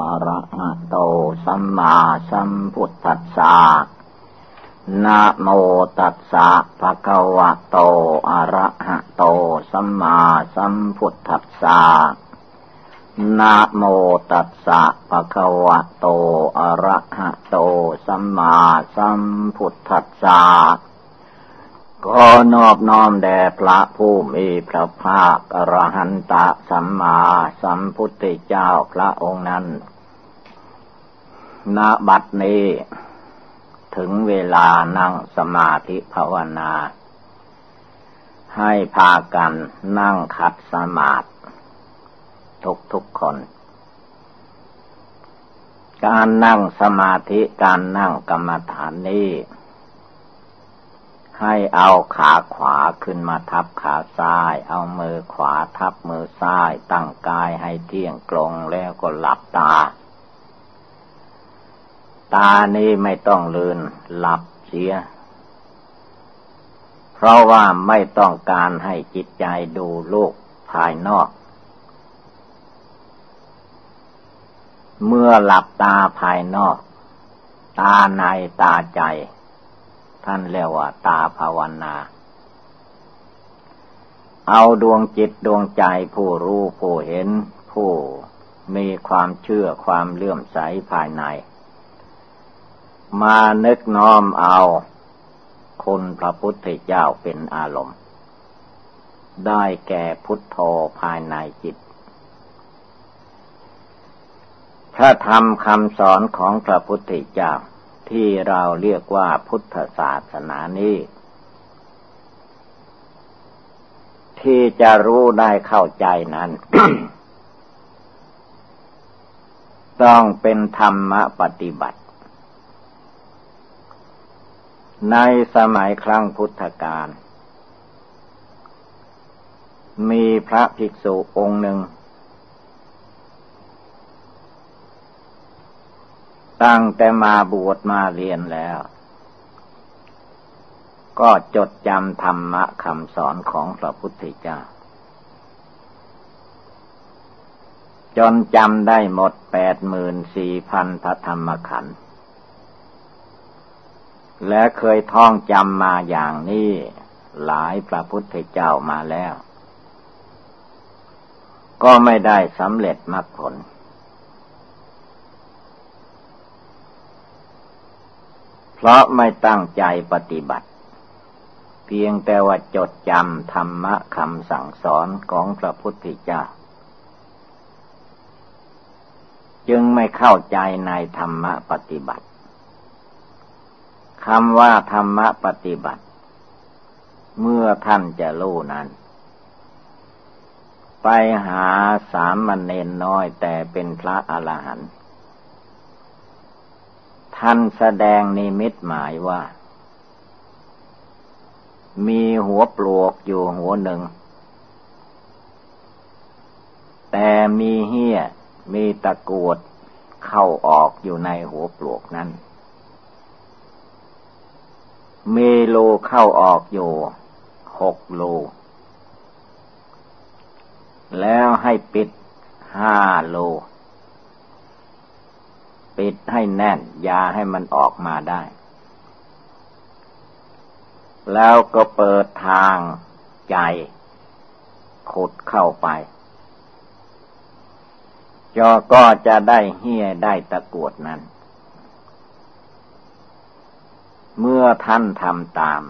อะระหะโต สัมมาสัมพุทธัสสะนะโมตัสสะภะคะวะโตอะระหะโต สัมมาสัมพุทธัสสะนะโมตัสสะภะคะวะโตอะระหะโต สัมมาสัมพุทธัสสะ ขอนอบน้อมแด่พระผู้มีพระภาคอรหันตะสัมมาสัมพุทธเจ้าพระองค์นั้นณบัดนี้ ถึงเวลานั่งสมาธิภาวนา ให้พากันนั่งขัดสมาธิทุกทุกคน การนั่งสมาธิการนั่งกรรมฐานนี้ ให้เอาขาขวาขึ้นมาทับขาซ้าย เอามือขวาทับมือซ้าย ตั้งกายให้เที่ยงตรงแล้วก็หลับตา ตานี้ไม่ต้องลืนหลับเสีย เพราะว่าไม่ต้องการให้จิตใจดูโลกภายนอก เมื่อหลับตาภายนอก ตาในตาใจ ท่านเรียกว่าตาภาวนา เอาดวงจิตดวงใจผู้รู้ผู้เห็น ผู้มีความเชื่อความเลื่อมใสภายใน มานึกน้อมเอาคุณพระพุทธเจ้าเป็นอารมณ์ ได้แก่พุทโธภายในจิตพระธรรมคำสอนของพระพุทธเจ้า ที่เราเรียกว่าพุทธศาสนานี้ ที่จะรู้ได้เข้าใจนั้น ต้องเป็นธรรมปฏิบัติ ในสมัยครั้งพุทธกาลมีพระภิกษุองค์หนึ่ง ตั้งแต่มาบวชมาเรียนแล้ว ก็จดจำธรรมะคำสอนของพระพุทธเจ้า จนจำได้หมดแปดหมื่นสี่พันพระธรรมขันธ์และเคยท่องจำมาอย่างนี้หลายพระพุทธเจ้ามาแล้ว ก็ไม่ได้สำเร็จมรรคผล เพราะไม่ตั้งใจปฏิบัติ เพียงแต่ว่าจดจำธรรมะคำสั่งสอนของพระพุทธเจ้า จึงไม่เข้าใจในธรรมะปฏิบัติคำว่าธรรมะปฏิบัติ เมื่อท่านจะรู้นั้น ไปหาสามมันเนนน้อยแต่เป็นพระอรหันต์ ท่านแสดงนิมิตหมายว่า มีหัวปลวกอยู่หัวหนึ่ง แต่มีเหี้ยมีตะกวดเข้าออกอยู่ในหัวปลวกนั้นมีโลเข้าออกอยู่หกโล แล้วให้ปิดห้าโล ปิดให้แน่น ยาให้มันออกมาได้ แล้วก็เปิดทางใจ ขุดเข้าไปจอก็จะได้เฮี้ยได้ตะกวดนั้น เมื่อท่านทำตาม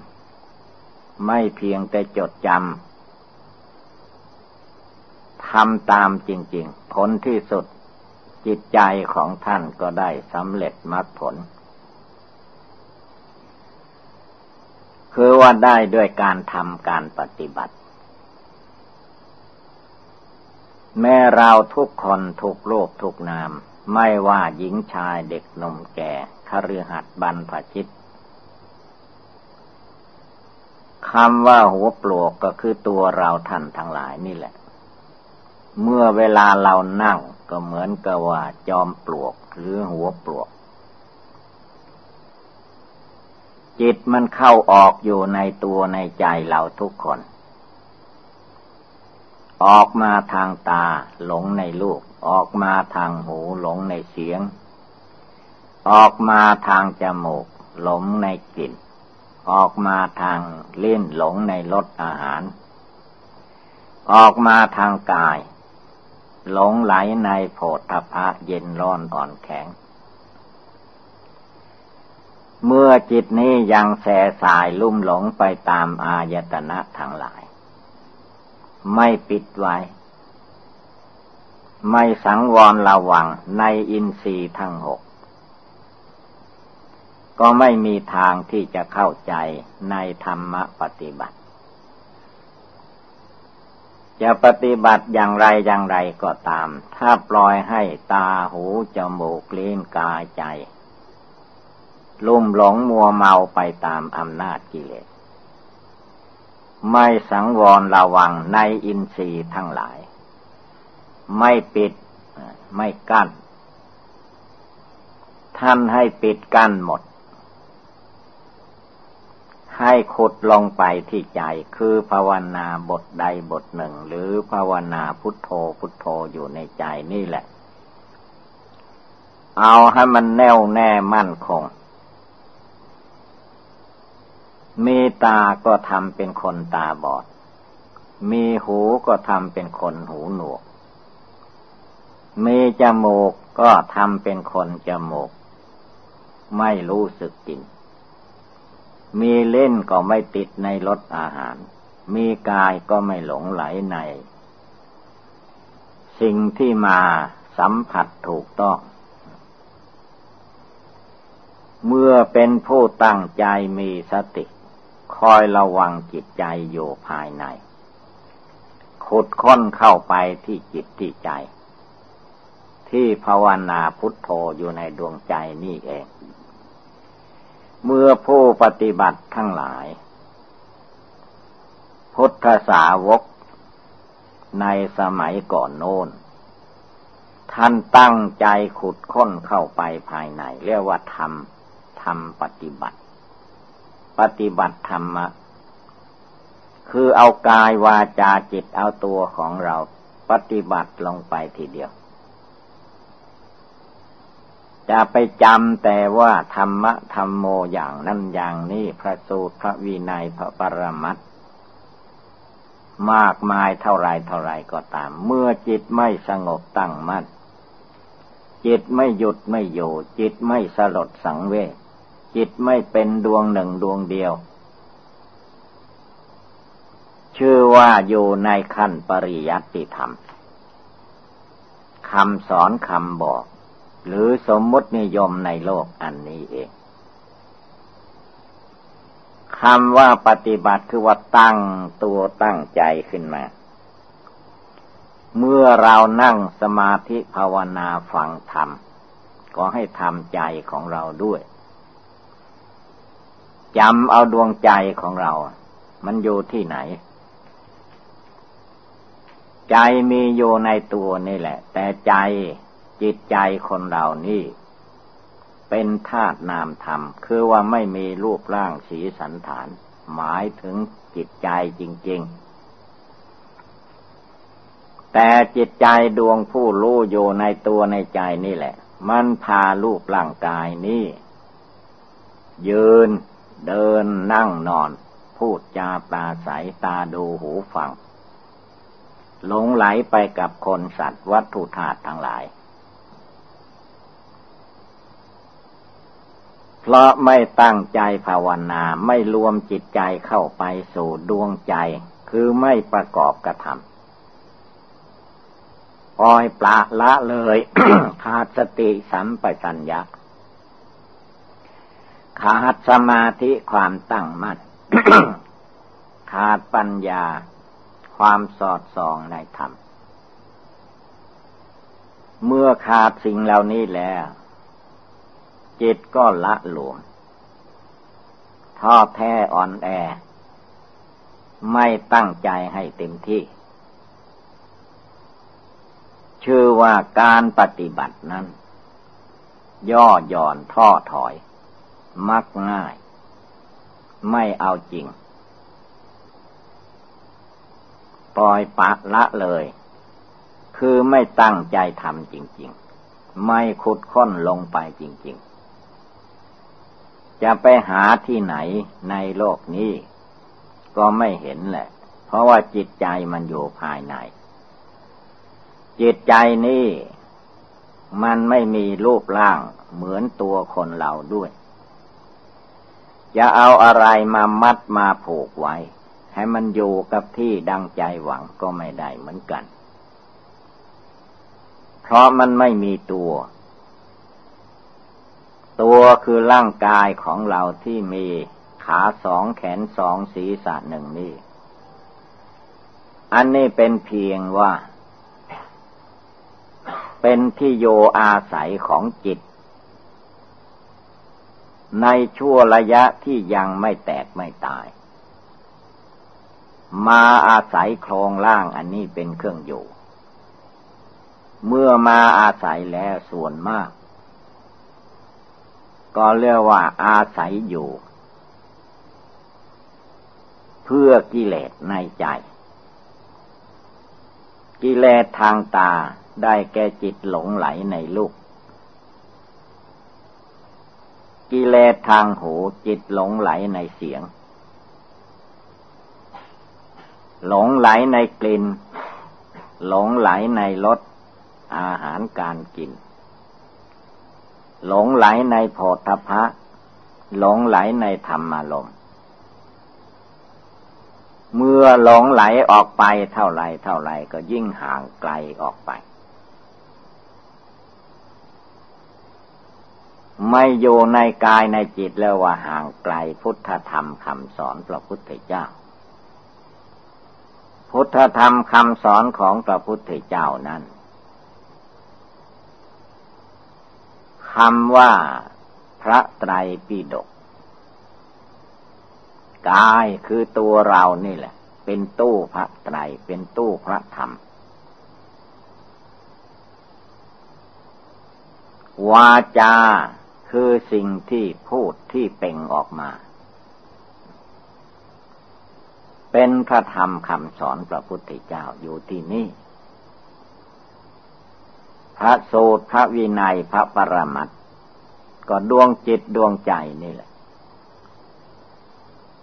ไม่เพียงแต่จดจำทำตามจริง ๆ ผลที่สุด จิตใจของท่านก็ได้สำเร็จมรรคผล คือว่าได้ด้วยการทำการปฏิบัติ แม้เราทุกคนทุกโลกทุกนาม ไม่ว่าหญิงชายเด็กหนุ่มแก่คฤหัสถ์บรรพชิตคำว่าหัวปลวกก็คือตัวเราท่านทั้งหลายนี่แหละ เมื่อเวลาเรานั่ง ก็เหมือนกับว่าจอมปลวกหรือหัวปลวก จิตมันเข้าออกอยู่ในตัวในใจเราทุกคน ออกมาทางตาหลงในลูก ออกมาทางหูหลงในเสียง ออกมาทางจมูกหลงในกลิ่น ออกมาทางเล่นหลงในรสอาหาร ออกมาทางกาย หลงไหลในโผฏฐพะเย็นร้อนอ่อนแข็ง เมื่อจิตนี้ยังแสสายลุ่มหลงไปตามอายตนะทางหลาย ไม่ปิดไว้ ไม่สังวรระวังในอินทรีย์ทั้งหก ก็ไม่มีทางที่จะเข้าใจในธรรมปฏิบัติ จะปฏิบัติอย่างไรอย่างไรก็ตาม ถ้าปล่อยให้ตาหูจมูกลิ้นกายใจ ลุ่มหลงมัวเมาไปตามอำนาจกิเลส ไม่สังวรระวังในอินทรีย์ทั้งหลาย ไม่ปิดไม่กั้น ท่านให้ปิดกั้นหมด ให้ขุดลงไปที่ใจคือภาวนาบทใดบทหนึ่ง หรือภาวนาพุทโธพุทโธอยู่ในใจนี่แหละ เอาให้มันแน่วแน่มั่นคง มีตาก็ทำเป็นคนตาบอด มีหูก็ทำเป็นคนหูหนวก มีจมูกก็ทำเป็นคนจมูก ไม่รู้สึกกิน มีเล่นก็ไม่ติดในรสอาหาร มีกายก็ไม่หลงไหลใน สิ่งที่มาสัมผัสถูกต้อง เมื่อเป็นผู้ตั้งใจมีสติ คอยระวังจิตใจอยู่ภายใน ขุดค้นเข้าไปที่จิตที่ใจ ที่ภาวนาพุทโธอยู่ในดวงใจนี่เอง เมื่อผู้ปฏิบัติทั้งหลาย พุทธสาวก ในสมัยก่อนโน้น ท่านตั้งใจขุดค้นเข้าไปภายใน เรียกว่าทำทำปฏิบัติ ปฏิบัติธรรมะ คือเอากายวาจาจิตเอาตัวของเราปฏิบัติลงไปทีเดียว จะไปจำแต่ว่าธรรมะธรรมโมอย่างนั้นอย่างนี้พระสูตรพระวินัยพระปรมัตมากมายเท่าไรเท่าไรก็ตาม เมื่อจิตไม่สงบตั้งมัน่นจิตไม่หยุดไม่อยู่ จิตไม่สลดสังเวชจิตไม่เป็นดวงหนึ่งดวงเดียว ชื่อว่าอยู่ในขั้นปริยัติธรรมคำสอนคำบอก หรือสมมตินิยมในโลกอันนี้เองคำว่าปฏิบัติคือว่าตั้งตัวตั้งใจขึ้นมา เมื่อเรานั่งสมาธิภาวนาฟังธรรม ก็ให้ทำใจของเราด้วยจำเอาดวงใจของเรา มันอยู่ที่ไหน ใจมีอยู่ในตัวนี่แหละ แต่ใจ จิตใจคนเรานี่เป็นธาตุนามธรรม คือว่าไม่มีรูปร่างสีสันฐาน หมายถึงจิตใจจริง ๆ แต่จิตใจดวงผู้รู้อยู่ในตัวในใจนี่แหละ มันพารูปร่างกายนี่ยืนเดินนั่งนอน พูดจาปราศัยตาดูหูฟังหลงไหลไปกับคนสัตว์วัตถุธาตุทั้งหลาย เพราะไม่ตั้งใจภาวนาไม่รวมจิตใจเข้าไปสู่ดวงใจ คือไม่ประกอบกระทำปล่อยปละละเลยขาดสติสัมปชัญญะขาดสมาธิความตั้งมั่นขาดปัญญาความสอดส่องในธรรม เมื่อขาดสิ่งเหล่านี้แล้ว จิตก็ละหลวมท้อแท้อ่อนแอ ไม่ตั้งใจให้เต็มที่ ชื่อว่าการปฏิบัตินั้น ย่อหย่อนท้อถอย มักง่าย ไม่เอาจริง ปล่อยปะละเลย คือไม่ตั้งใจทำจริง ๆ ไม่ขุดค้นลงไปจริง ๆ จะไปหาที่ไหนในโลกนี้ ก็ไม่เห็นแหละ เพราะว่าจิตใจมันอยู่ภายใน จิตใจนี่มันไม่มีรูปร่างเหมือนตัวคนเราด้วย จะเอาอะไรมามัดมาผูกไว้ ให้มันอยู่กับที่ดังใจหวังก็ไม่ได้เหมือนกัน เพราะมันไม่มีตัว ตัวคือร่างกายของเราที่มีขาสองแขนสองศีรษะหนึ่งนี่ อันนี้เป็นเพียงว่า เป็นที่โยอาศัยของจิต ในชั่วระยะที่ยังไม่แตกไม่ตาย มาอาศัยโครงล่างอันนี้เป็นเครื่องอยู่ เมื่อมาอาศัยแล้วส่วนมาก ก็เรียกว่าอาศัยอยู่ เพื่อกิเลสในใจ กิเลสทางตาได้แก่จิตหลงไหลในลูก กิเลสทางหูจิตหลงไหลในเสียง หลงไหลในกลิ่น หลงไหลในรสอาหารการกิน หลงไหลในโพธพะ หลงไหลในธรรมารมเมื่อหลงไหลออกไปเท่าไรเท่าไรก็ยิ่งห่างไกลออกไป ไม่อยู่ในกายในจิตแล้วว่าห่างไกลพุทธธรรมคำสอนพระพุทธเจ้า พุทธธรรมคำสอนของพระพุทธเจ้านั้น คำว่าพระไตรปิฎกกายคือตัวเรานี่แหละ เป็นตู้พระไตรเป็นตู้พระธรรม วาจาคือสิ่งที่พูดที่เป่งออกมา เป็นพระธรรมคำสอนพระพุทธเจ้าอยู่ที่นี่ พระสูตรพระวินัยพระปรมัตก็ดวงจิตดวงใจนี่แหละ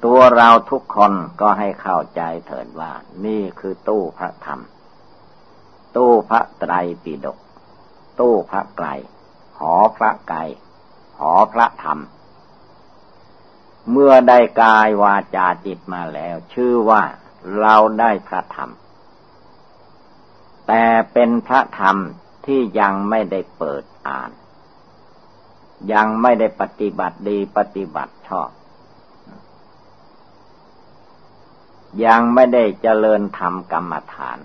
ตัวเราทุกคนก็ให้เข้าใจเถิดว่า นี่คือตู้พระธรรม ตู้พระไตรปิฎกตู้พระไกรหอพระไกรหอพระธรรม เมื่อได้กายวาจาจิตมาแล้ว ชื่อว่าเราได้พระธรรม แต่เป็นพระธรรม ที่ยังไม่ได้เปิดอ่าน ยังไม่ได้ปฏิบัติดีปฏิบัติชอบ ยังไม่ได้เจริญธรรมกรรมฐาน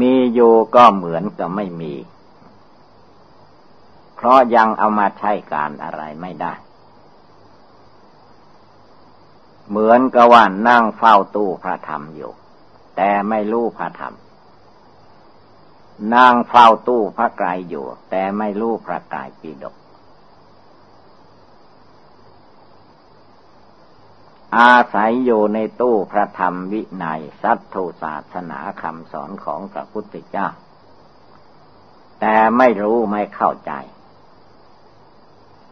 มีอยู่ก็เหมือนกับไม่มี เพราะยังเอามาใช้การอะไรไม่ได้เหมือนกับว่านั่งเฝ้าตู้พระธรรมอยู่ แต่ไม่รู้พระธรรมนั่งเฝ้าตู้พระไกรอยู่ แต่ไม่รู้พระกายปีดก อาศัยอยู่ในตู้พระธรรมวินัยสัตถุศาสนาคำสอนของพระพุทธเจ้า แต่ไม่รู้ไม่เข้าใจ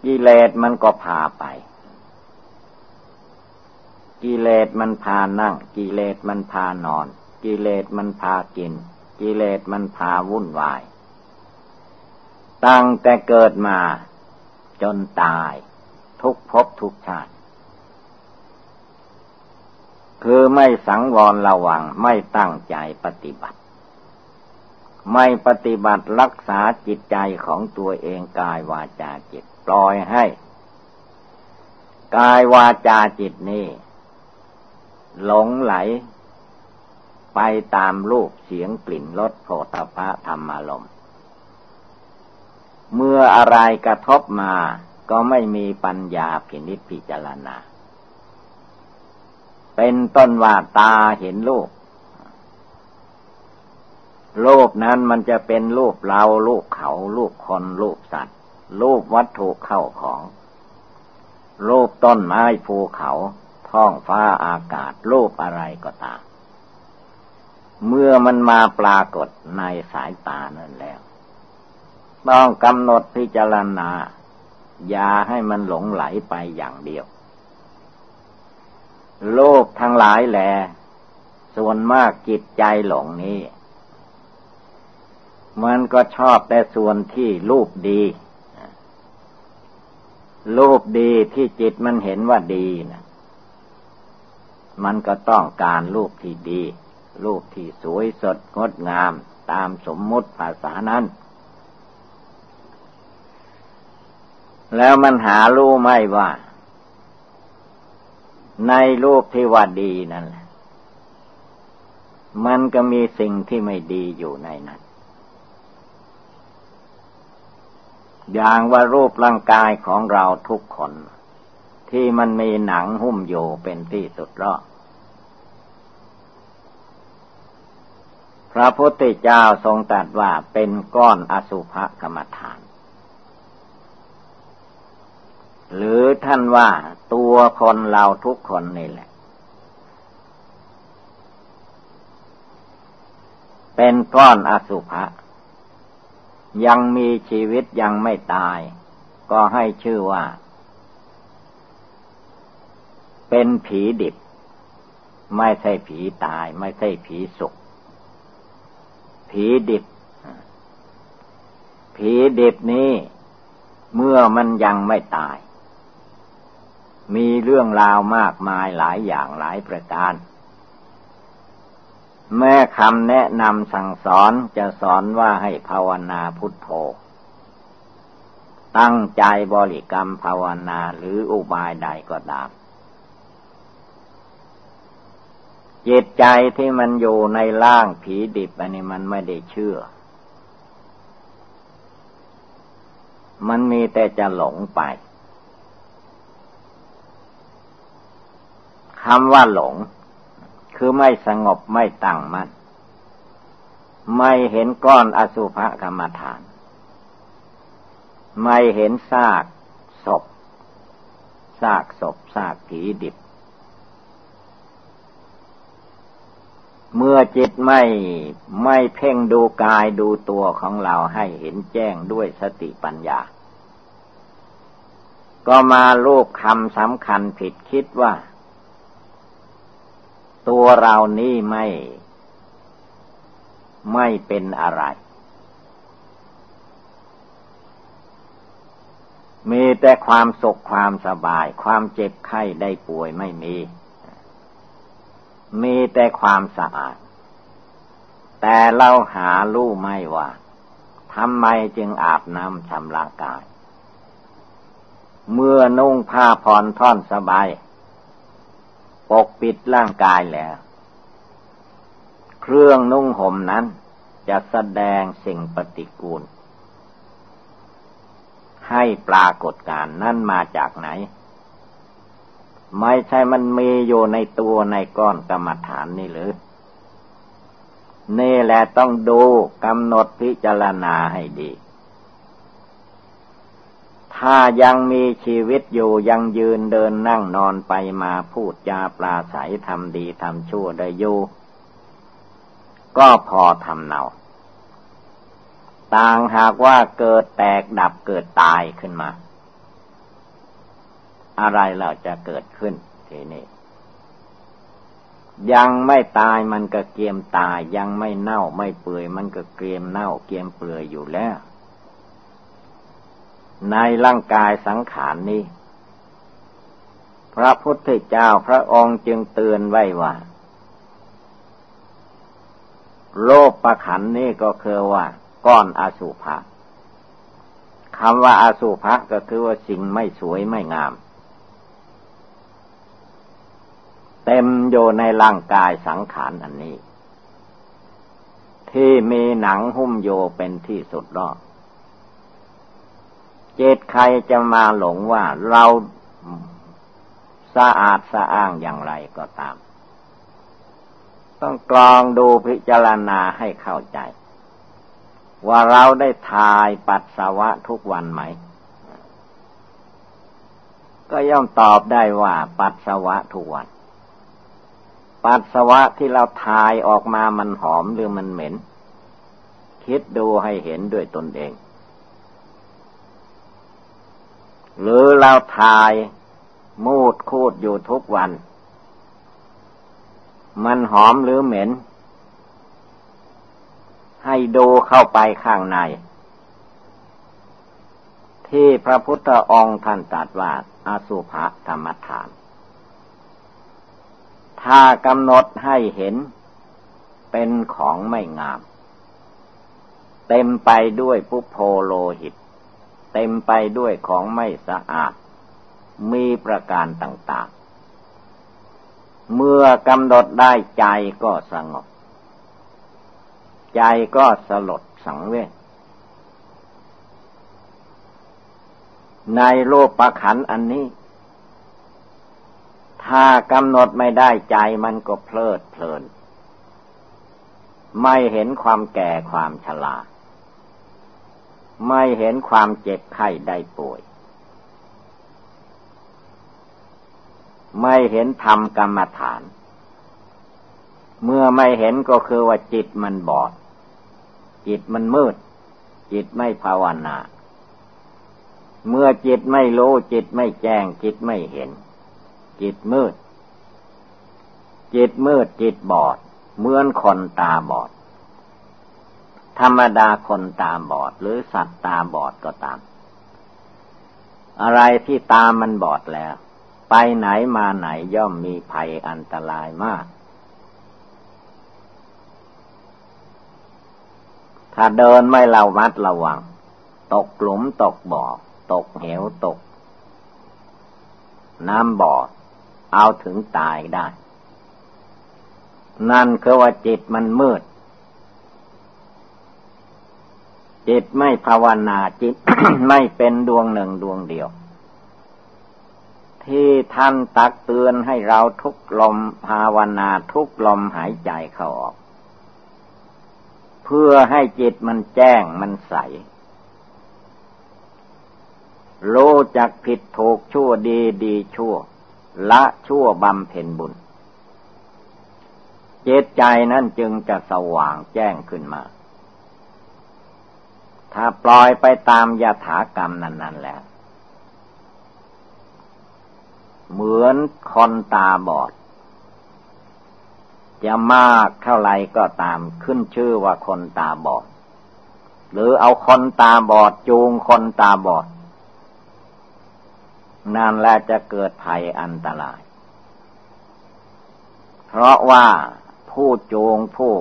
กิเลสมันก็พาไป กิเลสมันพานั่ง กิเลสมันพานอน กิเลสมันพากิน กิเลสมันพาวุ่นวาย ตั้งแต่เกิดมาจนตาย ทุกภพทุกชาติ คือไม่สังวรระวังไม่ตั้งใจปฏิบัติ ไม่ปฏิบัติรักษาจิตใจของตัวเองกายวาจาจิตปล่อยให้ กายวาจาจิตนี่ หลงไหล ไปตามรูปเสียงกลิ่นรสโผฏฐะธรรมารมเมื่ออะไรกระทบมาก็ไม่มีปัญญาพินิจพิจารณา เป็นต้นว่าตาเห็นรูปรูปนั้นมันจะเป็นรูปเรารูปเขารูปคนรูปสัตว์รูปวัตถุเข้าของรูปต้นไม้ภูเขา ท้องฟ้าอากาศรูปอะไรก็ตาม เมื่อมันมาปรากฏในสายตานั่นแล้ว ต้องกำหนดพิจารณา อย่าให้มันหลงไหลไปอย่างเดียว โลกทั้งหลายแหลส่วนมากจิตใจหลงนี้ มันก็ชอบแต่ส่วนที่รูปดีรูปดีที่จิตมันเห็นว่าดีนะ มันก็ต้องการรูปที่ดี รูปที่สวยสดงดงามตามสมมุติภาษานั้น แล้วมันหารู้ไม่ว่า ในรูปที่ว่าดีนั่นแหละมันก็มีสิ่งที่ไม่ดีอยู่ในนั้น อย่างว่ารูปร่างกายของเราทุกคน ที่มันมีหนังหุ้มอยู่เป็นที่สุดรอดพระพุทธเจ้าทรงตรัสว่าเป็นก้อนอสุภกรรมฐาน หรือท่านว่าตัวคนเราทุกคนนี่แหละ เป็นก้อนอสุภะยังมีชีวิตยังไม่ตาย ก็ให้ชื่อว่า เป็นผีดิบ ไม่ใช่ผีตาย ไม่ใช่ผีสุขผีดิบ ผีดิบนี้ เมื่อมันยังไม่ตาย มีเรื่องราวมากมายหลายอย่างหลายประการแม่คำแนะนำสั่งสอนจะสอนว่าให้ภาวนาพุทโธ ตั้งใจบริกรรมภาวนาหรืออุบายใดก็ตาม จิตใจที่มันอยู่ในร่างผีดิบอันนี้มันไม่ได้เชื่อ มันมีแต่จะหลงไปคำว่าหลง คือไม่สงบไม่ตั้งมัน่นไม่เห็นก้อนอสุภกรรมฐาน ไม่เห็นซากศพซากศพซากผีดิบ เมื่อจิตไม่ไม่เพ่งดูกายดูตัวของเราให้เห็นแจ้งด้วยสติปัญญา ก็มาลูกคำสำคัญผิดคิดว่า ตัวเรานี่ไม่ ไม่เป็นอะไรมีแต่ความสุขความสบาย ความเจ็บไข้ได้ป่วยไม่มี มีแต่ความสะอาด แต่เราหารู้ไม่ว่าทำไมจึงอาบน้ำชำระกาย เมื่อนุ่งผ้าผ่อนท่อนสบาย ปกปิดร่างกายแล้ว เครื่องนุ่งห่มนั้นจะแสดงสิ่งปฏิกูล ให้ปรากฏการนั่นมาจากไหน ไม่ใช่มันมีอยู่ในตัวในก้อนกรรมฐานนี่หรือ นี่แหละต้องดูกำหนดพิจารณาให้ดี ถ้ายังมีชีวิตอยู่ยังยืนเดินนั่งนอนไปมาพูดจาปลาใสทำดีทำชั่วได้อยู่ ก็พอทำเนาต่างหากว่าเกิดแตกดับเกิดตายขึ้นมา อะไรเราจะเกิดขึ้นทีนี้ยังไม่ตายมันก็เกียมตาย ยังไม่เน่าไม่เปื่อยมันก็เกียมเน่าเกียมเปื่อยอยู่แล้ว ในร่างกายสังขารนนี้ พระพุทธเจ้าพระองค์จึงเตือนไว้ว่าโลกประขันนี่ก็คือว่า ก้อนอสุภะคำว่าอาสุภะก็คือว่าสิ่งไม่สวยไม่งาม เต็มอยู่ในร่างกายสังขารอันนี้ ที่มีหนังหุ้มโยเป็นที่สุดรอบเจตใครจะมาหลงว่าเราสะอาดสะอ้างอย่างไรก็ตาม ต้องกรองดูพิจารณาให้เข้าใจ ว่าเราได้ทายปัสสาวะทุกวันไหม ก็ย่อมตอบได้ว่าปัสสาวะทุกวัน ปัสสาวะที่เราทายออกมามันหอมหรือมันเหม็น คิดดูให้เห็นด้วยตนเอง หรือเราทายมูดคูดอยู่ทุกวัน มันหอมหรือเหม็น ให้ดูเข้าไปข้างใน ที่พระพุทธองค์ท่านตรัสว่าอาสุภะธรรมฐาน ถ้ากำหนดให้เห็น เป็นของไม่งาม เต็มไปด้วยปุโพโลหิต เต็มไปด้วยของไม่สะอาด มีประการต่าง ๆ เมื่อกำหนดได้ใจก็สงบ ใจก็สลดสังเวชในโลกประขันอันนี้ ถ้ากำหนดไม่ได้ใจมันก็เพลิดเพลิน ไม่เห็นความแก่ความชราไม่เห็นความเจ็บไข้ได้ป่วย ไม่เห็นธรรมกรรมฐาน เมื่อไม่เห็นก็คือว่าจิตมันบอด จิตมันมืด จิตไม่ภาวนา เมื่อจิตไม่รู้จิตไม่แจ้งจิตไม่เห็น จิตมืด จิตมืดจิตบอด เหมือนคนตาบอด ธรรมดาคนตาบอดหรือสัตว์ตาบอดก็ตาม อะไรที่ตามันบอดแล้ว ไปไหนมาไหนย่อมมีภัยอันตรายมากถ้าเดินไม่ระวัดระวัง ตกหลุมตกบ่อ ตกเหวตก น้ำบ่อ เอาถึงตายได้ นั่นคือว่าจิตมันมืด จิตไม่ภาวนาจิตไม่เป็นดวงหนึ่งดวงเดียว ที่ท่านตักเตือนให้เราทุกลมภาวนาทุกลมหายใจเข้าออกเพื่อให้จิตมันแจ้งมันใสรู้จักผิดถูกชั่วดีดีชั่ว ละชั่วบำเพ็ญบุญเจตใจนั่นจึงจะสว่างแจ้งขึ้นมา ถ้าปล่อยไปตามยถากรรมนั้น ๆ แล้ว เหมือนคนตาบอด จะมากเท่าไรก็ตามขึ้นชื่อว่าคนตาบอด หรือเอาคนตาบอดจูงคนตาบอด นั่นแหละจะเกิดภัยอันตราย เพราะว่าผู้จูงผู้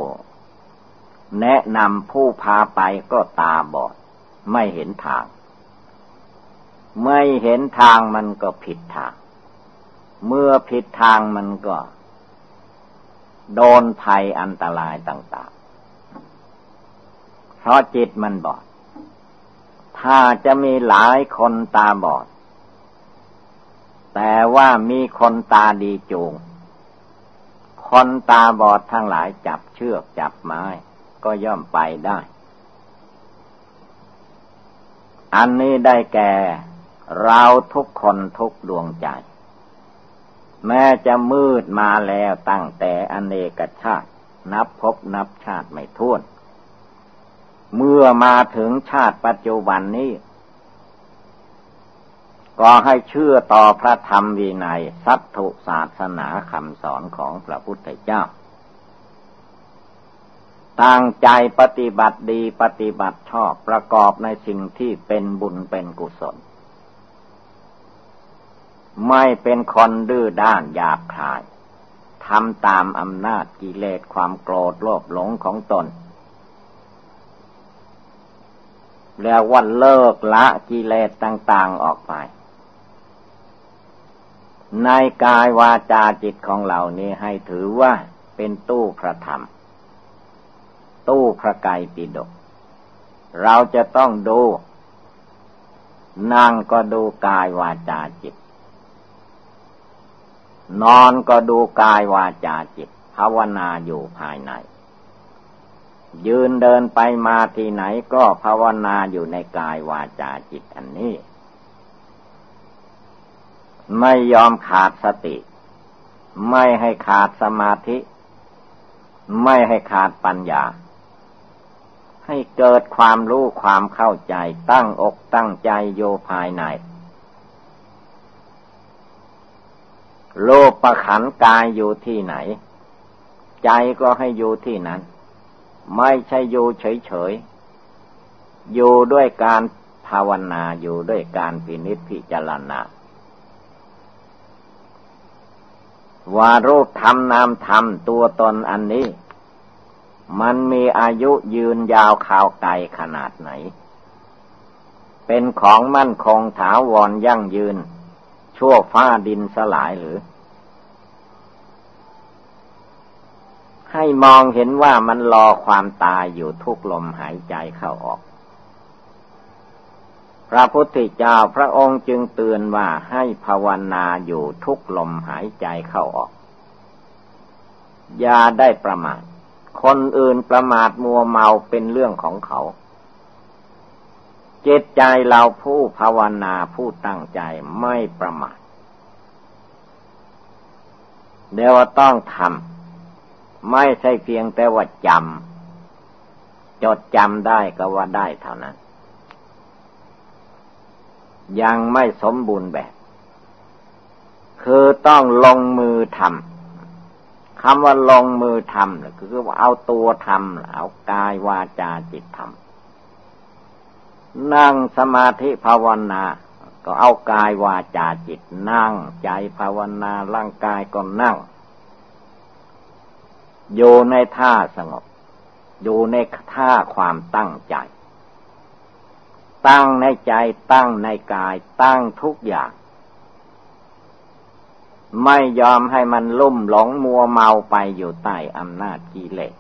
แนะนำผู้พาไปก็ตาบอด ไม่เห็นทาง ไม่เห็นทางมันก็ผิดทาง เมื่อผิดทางมันก็ โดนภัยอันตรายต่าง ๆ เพราะจิตมันบอด ถ้าจะมีหลายคนตาบอด แต่ว่ามีคนตาดีจูง คนตาบอดทั้งหลายจับเชือกจับไม้ ก็ย่อมไปได้ อันนี้ได้แก่เราทุกคนทุกดวงใจ แม้จะมืดมาแล้วตั้งแต่อเนกชาติ นับพบนับชาติไม่ท้วน เมื่อมาถึงชาติปัจจุบันนี้ ก็ให้เชื่อต่อพระธรรมวินัยสัตถุศาสนาคำสอนของพระพุทธเจ้า ตั้งใจปฏิบัติดีปฏิบัติชอบประกอบในสิ่งที่เป็นบุญเป็นกุศล ไม่เป็นคนดื้อด้านหยาบคายทำตามอำนาจกิเลสความโกรธโลภหลงของตนเรียกว่าเลิกละกิเลสต่าง ๆออกไป ในกายวาจาจิตของเรานี้ให้ถือว่าเป็นตู้พระธรรม ตู้พระไกรปิฎกเราจะต้องดู นั่งก็ดูกายวาจาจิต นอนก็ดูกายวาจาจิตภาวนาอยู่ภายใน ยืนเดินไปมาที่ไหนก็ภาวนาอยู่ในกายวาจาจิตอันนี้ ไม่ยอมขาดสติ ไม่ให้ขาดสมาธิ ไม่ให้ขาดปัญญา ให้เกิดความรู้ความเข้าใจ ตั้งอกตั้งใจโยภายในโลกประขันกายอยู่ที่ไหน ใจก็ให้อยู่ที่นั้น ไม่ใช่อยู่เฉยๆ อยู่ด้วยการภาวนาอยู่ด้วยการพินิจพิจารณา ว่ารูปธรรมนามธรรมตัวตนอันนี้ มันมีอายุยืนยาวข่าวไกลขนาดไหน เป็นของมั่นคงถาวรยั่งยืน ชั่วฟ้าดินสลายหรือ ให้มองเห็นว่ามันรอความตายอยู่ทุกลมหายใจเข้าออก พระพุทธเจ้าพระองค์จึงเตือนว่าให้ภาวนาอยู่ทุกลมหายใจเข้าออก อย่าได้ประมาท คนอื่นประมาทมัวเมาเป็นเรื่องของเขาจิตใจเราผู้ภาวนาผู้ตั้งใจไม่ประมาทเดี๋ยวต้องทำไม่ใช่เพียงแต่ว่าจำจดจำได้ก็ว่าได้เท่านั้น ยังไม่สมบูรณ์แบบ คือต้องลงมือทำคำว่าลงมือทำคือว่าเอาตัวทำเอากายวาจาจิตทำนั่งสมาธิภาวนา ก็เอากายวาจาจิตนั่ง ใจภาวนาร่างกายก็นั่งอยู่ในท่าสงบ อยู่ในท่าความตั้งใจ ตั้งในใจตั้งในกาย ตั้งทุกอย่าง ไม่ยอมให้มันลุ่มหลงมัวเมาไปอยู่ใต้อำนาจกิเลส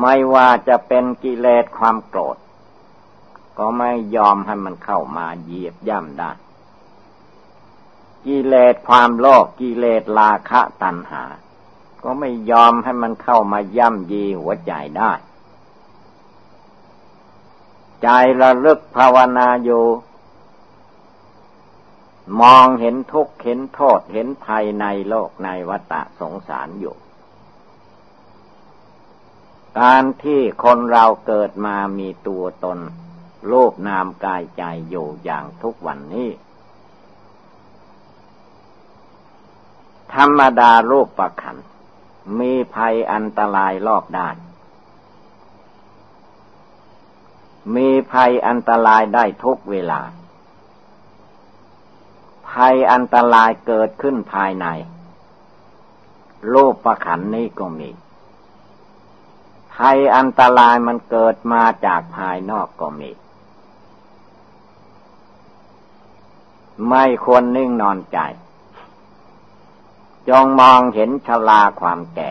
ไม่ว่าจะเป็นกิเลสความโกรธ ก็ไม่ยอมให้มันเข้ามาเหยียบย่ำได้ กิเลสความโลภกิเลสราคะตัณหา ก็ไม่ยอมให้มันเข้ามาย่ำยีหัวใจได้ ใจระลึกภาวนาอยู่ มองเห็นทุกข์เห็นโทษเห็นภัยในโลกในวัฏสงสารอยู่ การที่คนเราเกิดมามีตัวตน โลกนามกายใจอยู่อย่างทุกวันนี้ ธรรมดาโรคประคันมีภัยอันตรายรอบด้าน มีภัยอันตรายได้ทุกเวลา ภัยอันตรายเกิดขึ้นภายใน โลกประขันนี้ก็มี ภัยอันตรายมันเกิดมาจากภายนอกก็มี ไม่ควรนิ่งนอนใจ จงมองเห็นชลาความแก่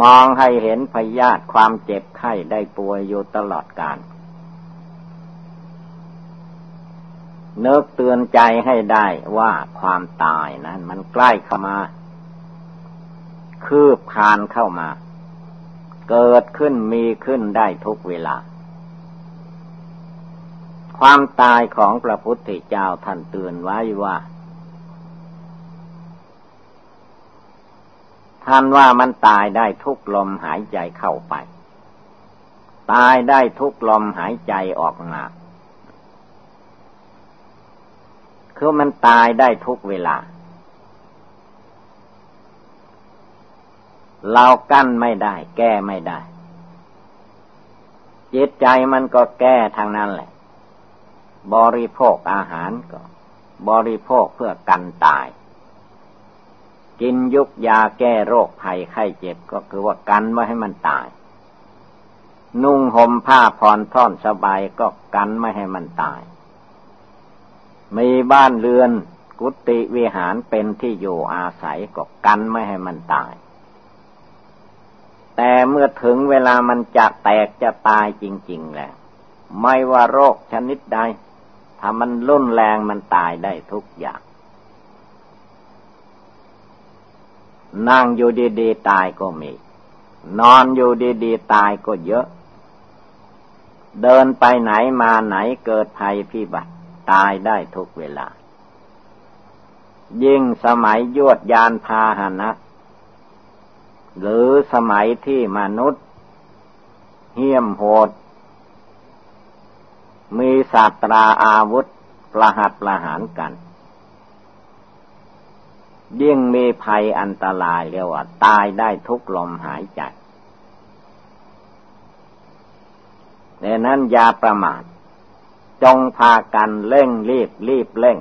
มองให้เห็นพยาธิความเจ็บไข้ได้ป่วยอยู่ตลอดกาลเนึกเตือนใจให้ได้ว่าความตายนั้นมันใกล้เข้ามา คืบคานเข้ามา เกิดขึ้นมีขึ้นได้ทุกเวลา ความตายของพระพุทธเจ้าท่านเตือนไว้ว่า ท่านว่ามันตายได้ทุกลมหายใจเข้าไป ตายได้ทุกลมหายใจออกมา คือมันตายได้ทุกเวลา เรากั้นไม่ได้ แก้ไม่ได้ จิตใจมันก็แก้ทางนั้นแหละ บริโภคอาหารก็ บริโภคเพื่อกันตาย กินยุกยาแก้โรคภัยไข้เจ็บก็คือว่ากันไม่ให้มันตาย นุ่งห่มผ้าผ่อนท่อนสบายก็กันไม่ให้มันตาย มีบ้านเรือนกุฏิวิหารเป็นที่อยู่อาศัยก็กันไม่ให้มันตาย แต่เมื่อถึงเวลามันจะแตกจะตายจริง ๆแหละไม่ว่าโรคชนิดใด ถ้ามันรุนแรงมันตายได้ทุกอย่าง นั่งอยู่ดีๆตายก็มี นอนอยู่ดีๆตายก็เยอะ เดินไปไหนมาไหนเกิดภัยพิบัติตายได้ทุกเวลา ยิ่งสมัยยวดยานพาหนะ หรือสมัยที่มนุษย์ เหี้ยมโหด มีศาสตราอาวุธประหัตประหารกัน ยิ่งมีภัยอันตรายเรียกว่า ตายได้ทุกลมหายใจดังนั้นอย่าประมาท จงพากันเร่งรีบรีบเร่ง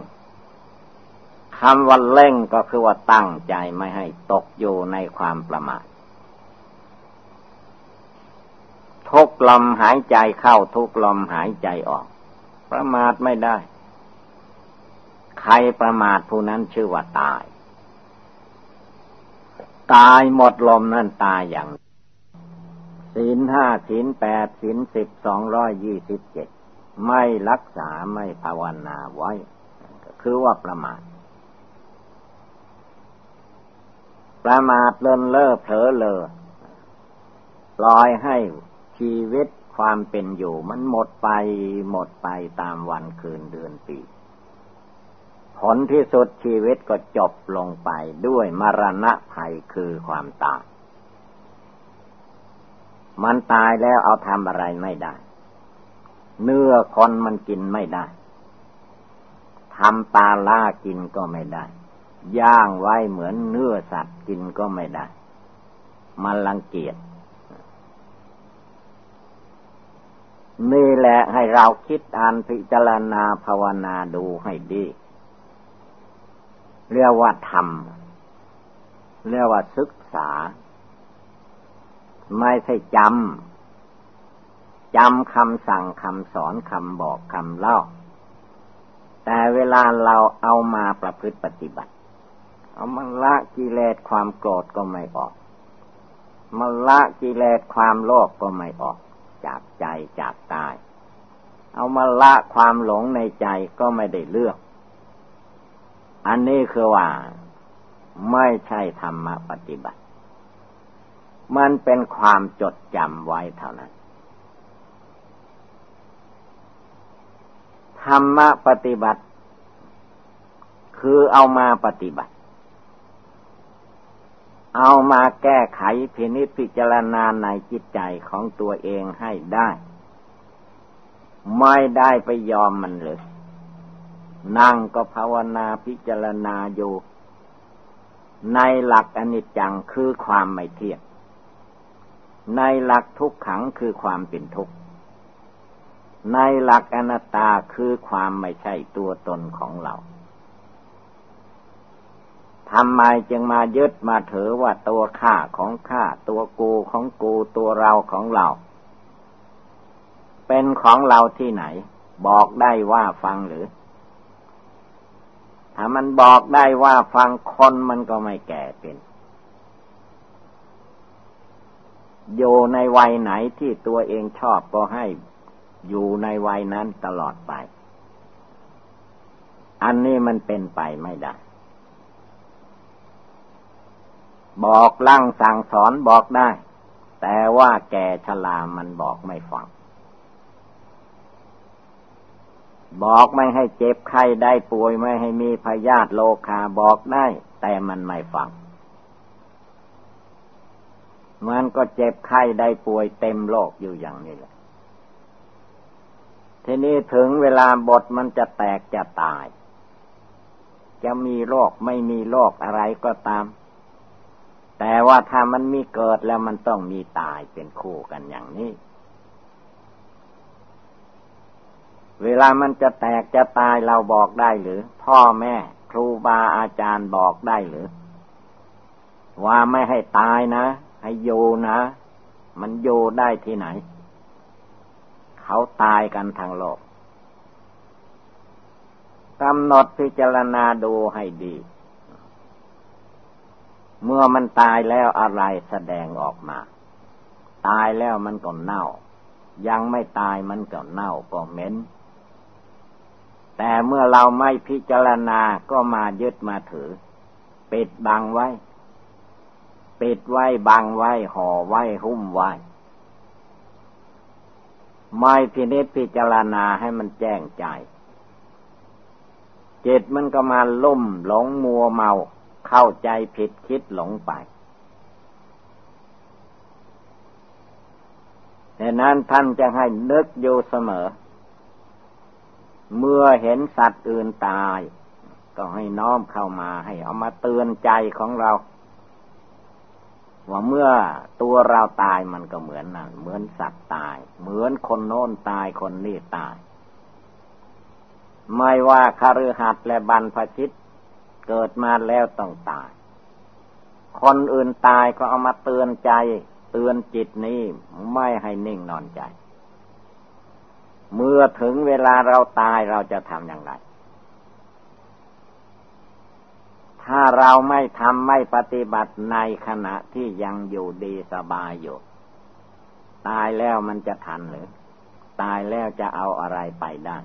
คำว่าเร่งก็คือว่าตั้งใจไม่ให้ตกอยู่ในความประมาท ทุกลมหายใจเข้าทุกลมหายใจออก ประมาทไม่ได้ ใครประมาทผู้นั้นชื่อว่าตาย ตายหมดลมนั่นตายอย่างศีลห้าศีลแปดศีลสิบสองร้อยยี่สิบเจ็ดไม่รักษาไม่ภาวนาไว้ คือว่าประมาทประมาทเลินเล่อเผลอเลอปล่อยให้ชีวิตความเป็นอยู่มันหมดไปหมดไปตามวันคืนเดือนปี ผลที่สุดชีวิตก็จบลงไปด้วยมรณะภัยคือความตาย มันตายแล้วเอาทำอะไรไม่ได้ เนื้อคนมันกินไม่ได้ทำปลาล่ากินก็ไม่ได้ ย่างไว้เหมือนเนื้อสัตว์กินก็ไม่ได้ มันรังเกียจนี่แหละให้เราคิดอ่านพิจารณาภาวนาดูให้ดี เรียกว่าธรรม เรียกว่าศึกษา ไม่ใช่จำจำคำสั่งคำสอนคำบอกคำเล่า แต่เวลาเราเอามาประพฤติปฏิบัติ เอามันละกิเลสความโกรธก็ไม่ออกมันละกิเลสความโลภกก็ไม่ออก จากใจจากกาย เอามาละความหลงในใจก็ไม่ได้เลือก อันนี้คือว่าไม่ใช่ธรรมปฏิบัติ มันเป็นความจดจำไว้เท่านั้น ธรรมปฏิบัติ คือเอามาปฏิบัติ เอามาแก้ไขพินิจพิจารณาในจิตใจของตัวเองให้ได้ ไม่ได้ไปยอมมันเลย นั่งก็ภาวนาพิจารณาอยู่ ในหลักอนิจจังคือความไม่เที่ยง ในหลักทุกขังคือความเป็นทุกข์ในหลักอนัตตาคือความไม่ใช่ตัวตนของเราทำไมจึงมายึดมาถือว่าตัวข้าของข้าตัวกูของกูตัวเราของเรา เป็นของเราที่ไหน บอกได้ว่าฟังหรือ ถ้ามันบอกได้ว่าฟังคนมันก็ไม่แก่เป็น อยู่ในวัยไหนที่ตัวเองชอบก็ให้อยู่ในวัยนั้นตลอดไป อันนี้มันเป็นไปไม่ได้ บอกลั่งสั่งสอนบอกได้ แต่ว่าแก่ชลามันบอกไม่ฟัง บอกไม่ให้เจ็บไข้ได้ป่วยไม่ให้มีพยาธิโลคาบอกได้ แต่มันไม่ฟัง มันก็เจ็บไข้ได้ป่วยเต็มโลกอยู่อย่างนี้แหละ ทีนี้ถึงเวลาบทมันจะแตกจะตาย จะมีโรคไม่มีโรคอะไรก็ตาม แต่ว่าถ้ามันมีเกิดแล้วมันต้องมีตายเป็นคู่กันอย่างนี้ เวลามันจะแตกจะตายเราบอกได้หรือ พ่อแม่ ครูบาอาจารย์บอกได้หรือ ว่าไม่ให้ตายนะ ให้อยู่นะ มันอยู่ได้ที่ไหน เขาตายกันทางโลกกำหนดพิจารณาดูให้ดี เมื่อมันตายแล้วอะไรแสดงออกมา ตายแล้วมันก็เน่า ยังไม่ตายมันก็เน่าก็เหม็น แต่เมื่อเราไม่พิจารณาก็มายึดมาถือ ปิดบังไว้ ปิดไว้บังไว้ห่อไว้หุ้มไว้ไม่พินิจพิจารณาให้มันแจ้งใจ จิตมันก็มาลุ่มหลงมัวเมา เข้าใจผิดคิดหลงไปดังนั้นท่านจะให้นึกอยู่เสมอ เมื่อเห็นสัตว์อื่นตาย ก็ให้น้อมเข้ามาให้เอามาเตือนใจของเรา ว่าเมื่อตัวเราตายมันก็เหมือนนั่นเหมือนสัตว์ตาย เหมือนคนโน้นตายคนนี้ตาย ไม่ว่าคารือหัดและบรรพชิตเกิดมาแล้วต้องตาย คนอื่นตายก็เอามาเตือนใจ เตือนจิตนี้ไม่ให้นิ่งนอนใจ เมื่อถึงเวลาเราตายเราจะทำอย่างไร ถ้าเราไม่ทำไม่ปฏิบัติในขณะที่ยังอยู่ดีสบายอยู่ ตายแล้วมันจะทันหรือ ตายแล้วจะเอาอะไรไปได้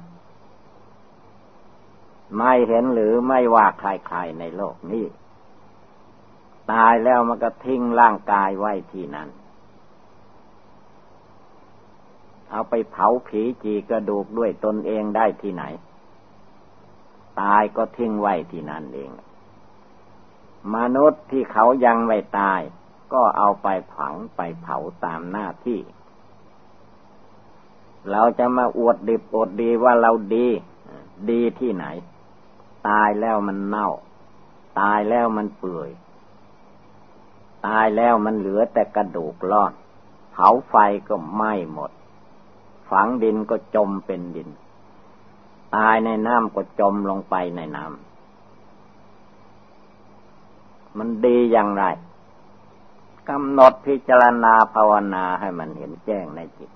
ไม่เห็นหรือไม่ว่าใครๆในโลกนี้ ตายแล้วมันก็ทิ้งร่างกายไว้ที่นั้น เอาไปเผาผีจีกระดูกด้วยตนเองได้ที่ไหน ตายก็ทิ้งไว้ที่นั่นเอง มนุษย์ที่เขายังไม่ตาย ก็เอาไปผังไปเผาตามหน้าที่ เราจะมาอวดดิบอดดีว่าเราดี ดีที่ไหน ตายแล้วมันเน่า ตายแล้วมันเปื่อย ตายแล้วมันเหลือแต่กระดูกรอดเผาไฟก็ไหม้หมด ฝังดินก็จมเป็นดิน ตายในน้ำก็จมลงไปในน้ำมันดีอย่างไรกำหนดพิจารณาภาวนาให้มันเห็นแจ้งในจิต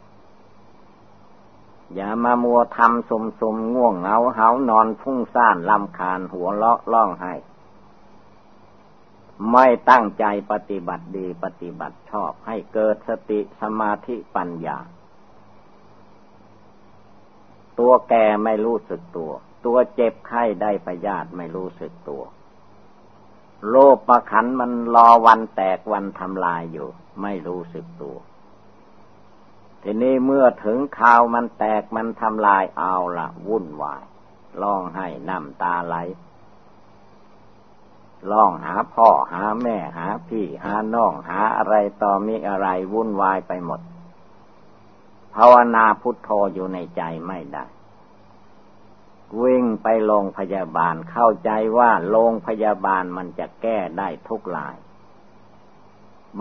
อย่ามามัวทำสมสมง่วงเหงาเหานอนฟุ้งซ่านลำคาญหัวเลาะล่องให้ ไม่ตั้งใจปฏิบัติดีปฏิบัติชอบให้เกิดสติสมาธิปัญญา ตัวแก่ไม่รู้สึกตัว ตัวเจ็บไข้ได้พยาธิไม่รู้สึกตัว โลภประขันมันรอวันแตกวันทำลายอยู่ ไม่รู้สึกตัว ทีนี้เมื่อถึงข่าวมันแตกมันทำลายเอาละวุ่นวายร้องให้น้ำตาไหลร้องหาพ่อหาแม่หาพี่หาน้องหาอะไรต่อมีอะไรวุ่นวายไปหมด ภาวนาพุทโธอยู่ในใจไม่ได้วิ่งไปโรงพยาบาลเข้าใจว่าโรงพยาบาลมันจะแก้ได้ทุกลาย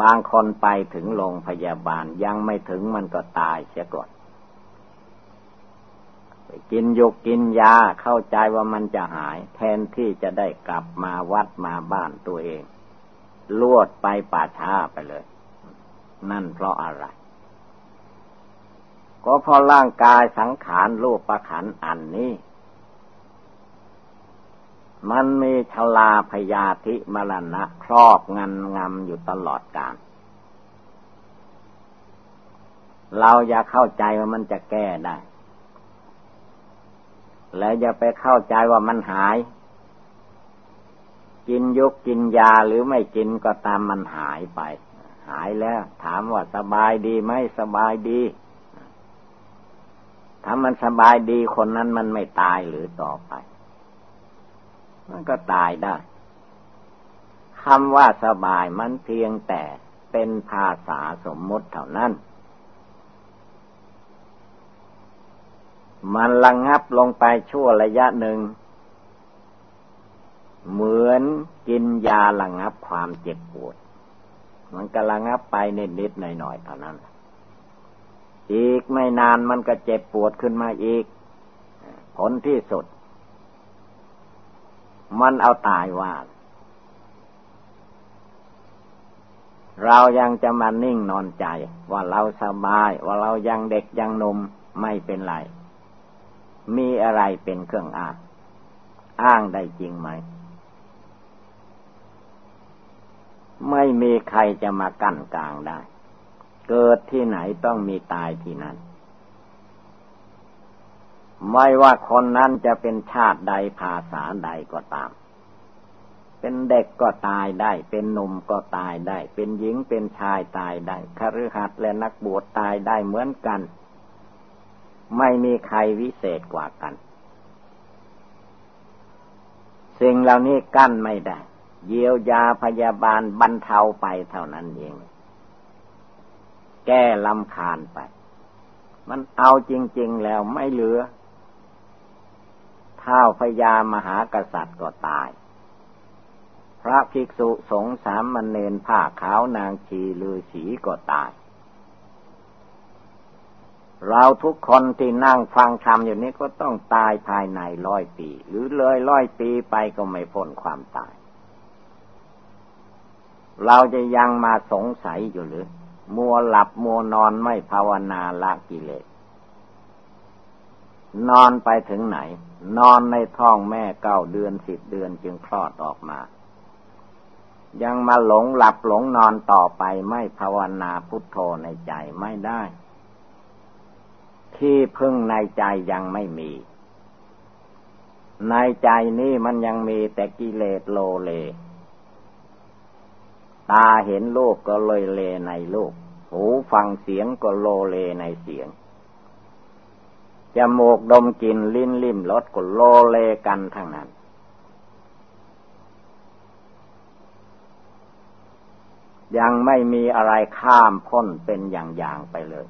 บางคนไปถึงโรงพยาบาลยังไม่ถึงมันก็ตายเสียก่อนกินยกกินยาเข้าใจว่ามันจะหาย แทนที่จะได้กลับมาวัดมาบ้านตัวเองลวดไปป่าช้าไปเลย นั่นเพราะอะไร ก็เพราะร่างกายสังขารรูปประขันอันนี้ มันมีชลาพยาธิมรณะครอบงันงำอยู่ตลอดกาลเราอย่าเข้าใจว่ามันจะแก้ได้ แล้วอย่าไปเข้าใจว่ามันหาย กินยุกกินยาหรือไม่กินก็ตามมันหายไป หายแล้ว ถามว่าสบายดีไหมสบายดี ถ้ามันสบายดีคนนั้นมันไม่ตายหรือต่อไป มันก็ตายได้คำว่าสบายมันเพียงแต่เป็นภาษาสมมติเท่านั้น มันระงงับลงไปชั่วระยะหนึ่ง เหมือนกินยาระงงับความเจ็บปวด มันก็ระงงับไปนิดๆหน่อยๆเท่านั้น อีกไม่นานมันก็เจ็บปวดขึ้นมาอีก ผลที่สุด มันเอาตายว่า เรายังจะมานิ่งนอนใจ ว่าเราสบาย ว่าเรายังเด็กยังหนุ่มไม่เป็นไร มีอะไรเป็นเครื่องอ้าง อ้างได้จริงไหม ไม่มีใครจะมากั้นกลางได้ เกิดที่ไหนต้องมีตายที่นั่น ไม่ว่าคนนั้นจะเป็นชาติใดภาษาใดก็ตาม เป็นเด็กก็ตายได้ เป็นหนุ่มก็ตายได้ เป็นหญิงเป็นชายตายได้คฤหัสถ์และนักบวชตายได้เหมือนกัน ไม่มีใครวิเศษกว่ากัน สิ่งเหล่านี้กั้นไม่ได้ เยียวยาพยาบาลบรรเทาไปเท่านั้นเอง แก้ลำคาญไป มันเอาจริง ๆ แล้วไม่เหลือท้าวพญามหากษัตริย์ก็ตาย พระภิกษุสงฆ์สามมณเณรผ้าขาวนางชีลือสีก็ตาย เราทุกคนที่นั่งฟังธรรมอยู่นี้ก็ต้องตายภายในร้อยปี หรือเลยร้อยปีไปก็ไม่พ้นความตาย เราจะยังมาสงสัยอยู่หรือ มัวหลับมัวนอนไม่ภาวนาละกิเลส นอนไปถึงไหน นอนในท้องแม่เก้าเดือนสิบเดือนจึงคลอดออกมา ยังมาหลงหลับหลงนอนต่อไปไม่ภาวนาพุทโธในใจไม่ได้ ที่พึ่งในใจยังไม่มี ในใจนี่มันยังมีแต่กิเลสโลเล ตาเห็นโลกก็เลยเลในโลก หูฟังเสียงก็โลเลในเสียง จมูกดมกลิ่นลิ้นลิ่มรสก็โลเลกันทั้งนั้น ยังไม่มีอะไรข้ามพ้นเป็นอย่างๆไปเลย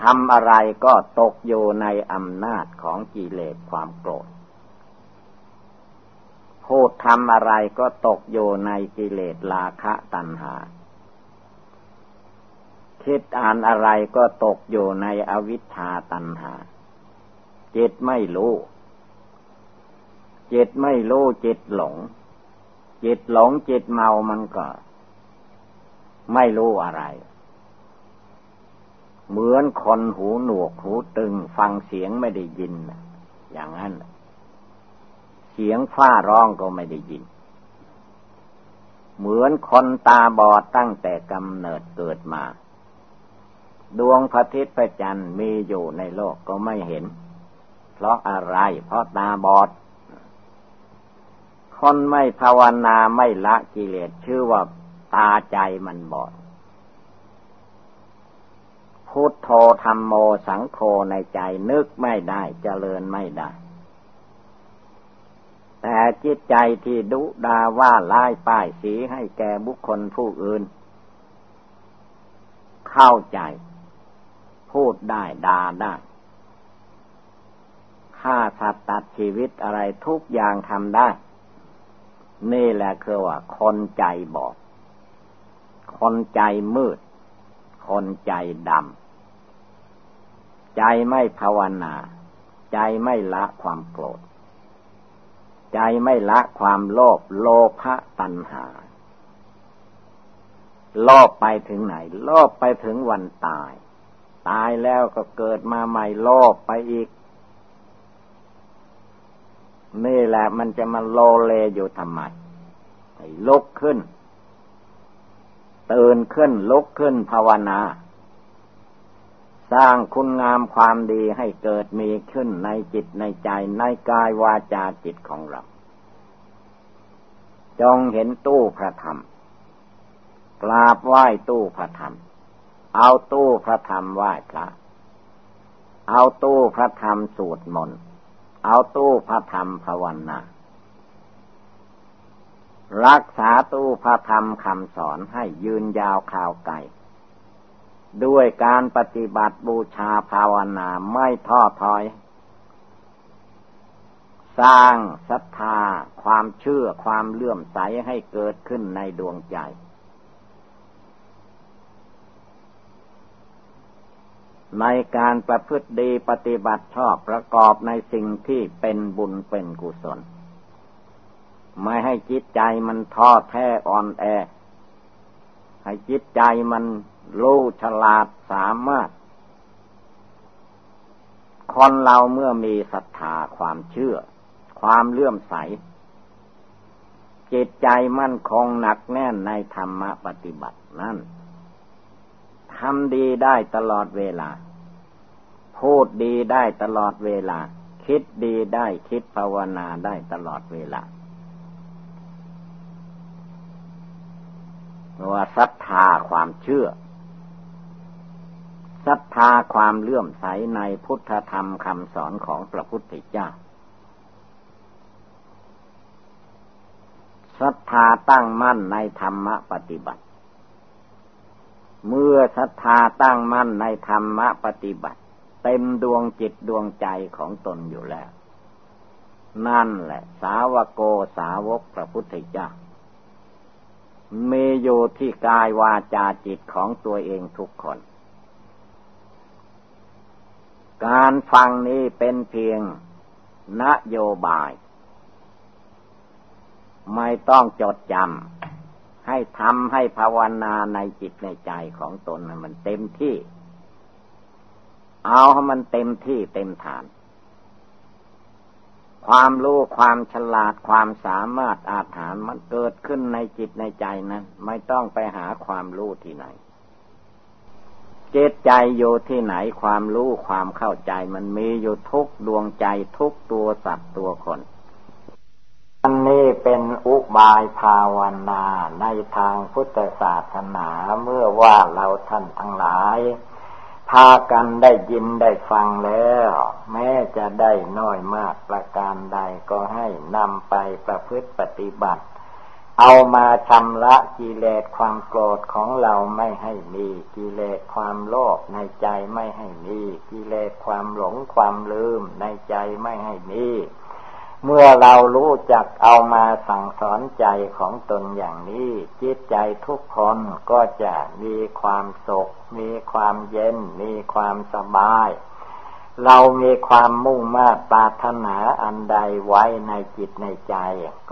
ทำอะไรก็ตกอยู่ในอำนาจของกิเลสความโกรธ พูดทำอะไรก็ตกอยู่ในกิเลสราคะตัณหา คิดอ่านอะไรก็ตกอยู่ในอวิชชาตันหา จิตไม่รู้ จิตไม่รู้จิตหลง จิตหลงจิตเมามันก็ ไม่รู้อะไร เหมือนคนหูหนวกหูตึงฟังเสียงไม่ได้ยิน อย่างนั้น เสียงฟ้าร้องก็ไม่ได้ยิน เหมือนคนตาบอดตั้งแต่กำเนิดเกิดมา ดวงพระอาทิตย์พระจันทร์มีอยู่ในโลกก็ไม่เห็น เพราะอะไรเพราะตาบอด คนไม่ภาวนาไม่ละกิเลสชื่อว่าตาใจมันบอดพุทโธธรรมโมสังโฆในใจนึกไม่ได้เจริญไม่ได้ แต่จิตใจที่ดุดาว่าล่ายป้ายสีให้แก่บุคคลผู้อื่น เข้าใจ พูดได้ด่าได้ฆ่าสัตว์ตัดชีวิตอะไรทุกอย่างทำได้ นี่แหละคือว่าคนใจบอด คนใจมืด คนใจดำ ใจไม่ภาวนา ใจไม่ละความโกรธ ใจไม่ละความโลภโลภะตัณหา โลภไปถึงไหน โลภไปถึงวันตาย ตายแล้วก็เกิดมาใหม่โลภไปอีก นี่แหละมันจะมาโลเลอยู่ทำไมให้ลุกขึ้น ตื่นขึ้นลุกขึ้นภาวนา สร้างคุณงามความดีให้เกิดมีขึ้นในจิตในใจในกายวาจาจิตของเรา จงเห็นตู้พระธรรม กราบไหว้ตู้พระธรรม เอาตู้พระธรรมไหว้พระ เอาตู้พระธรรมสวดมนต์ เอาตู้พระธรรมภาวนารักษาตู้พระธรรมคำสอนให้ยืนยาวข่าวไกล ด้วยการปฏิบัติบูชาภาวนาไม่ท้อถอย สร้างศรัทธาความเชื่อความเลื่อมใสให้เกิดขึ้นในดวงใจ ในการประพฤติดีปฏิบัติชอบประกอบในสิ่งที่เป็นบุญเป็นกุศล ไม่ให้จิตใจมันท้อแท้อ่อนแอ ให้จิตใจมัน รู้ฉลาดสามารถ คนเราเมื่อมีศรัทธาความเชื่อ ความเลื่อมใส จิตใจมั่นคงหนักแน่นในธรรมปฏิบัตินั่นทำดีได้ตลอดเวลา พูดดีได้ตลอดเวลา คิดดีได้คิดภาวนาได้ตลอดเวลาว่าศรัทธาความเชื่อ ศรัทธาความเลื่อมใสในพุทธธรรมคำสอนของพระพุทธเจ้าศรัทธาตั้งมั่นในธรรมปฏิบัติ เมื่อศรัทธาตั้งมั่นในธรรมปฏิบัติ เต็มดวงจิตดวงใจของตนอยู่แล้ว นั่นแหละ สาวโกสาวกพระพุทธเจ้ามีอยู่ที่กายวาจาจิตของตัวเองทุกคน การฟังนี้เป็นเพียงนโยบาย ไม่ต้องจดจำให้ทำให้ภาวนาในจิตในใจของตนมันเต็มที่ เอาให้มันเต็มที่เต็มฐาน ความรู้ความฉลาดความสามารถอาถรรพ์มันเกิดขึ้นในจิตในใจนั้น ไม่ต้องไปหาความรู้ที่ไหน จิตใจอยู่ที่ไหนความรู้ความเข้าใจมันมีอยู่ทุกดวงใจทุกตัวสัตว์ตัวคน อันนี้เป็นอุบายภาวนาในทางพุทธศาสนาเมื่อว่าเราท่านทั้งหลาย พากันได้ยินได้ฟังแล้ว แม้จะได้น้อยมากประการใดก็ให้นำไปประพฤติปฏิบัติ เอามาชำระกิเลสความโกรธของเราไม่ให้มี กิเลสความโลภในใจไม่ให้มี กิเลสความหลงความลืมในใจไม่ให้มี เมื่อเรารู้จักเอามาสั่งสอนใจของตนอย่างนี้ จิตใจทุกคนก็จะมีความสุข มีความเย็น มีความสบาย เรามีความมุ่งมา่ปรารถนาอันใดไว้ในจิตในใจ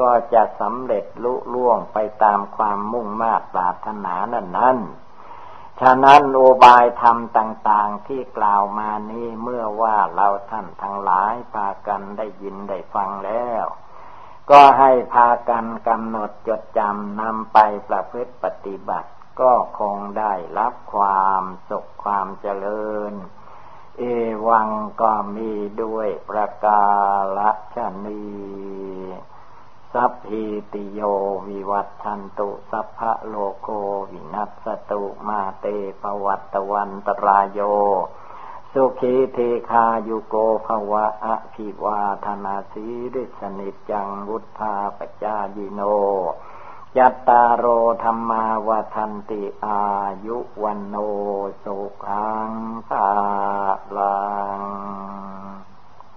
ก็จะสำเร็จลุล่วงไปตามความมุ่งมา่ปรารถนานั้นนั้นฉะนั้นโอบายธรรมต่างๆที่กล่าวมานี้เมื่อว่าเราท่านทั้งหลายพากันได้ยินได้ฟังแล้ว ก็ให้พากันกำหนดจดจำนำไปประพฤติปฏิบัติ ก็คงได้รับความสุขความเจริญ เอวังก็มีด้วยประกาศนีสัพพิติโยวิวัตชันตุสัพพะโลโกวินัสตุมาเตภวัตวันตรายโย สุขีเทคายุโกภวะอภิวาธนาสีริสนิจังวุธาปจายิโน ยัตตาโรธรรมาวทันติอายุวันโนสุขังภาลัง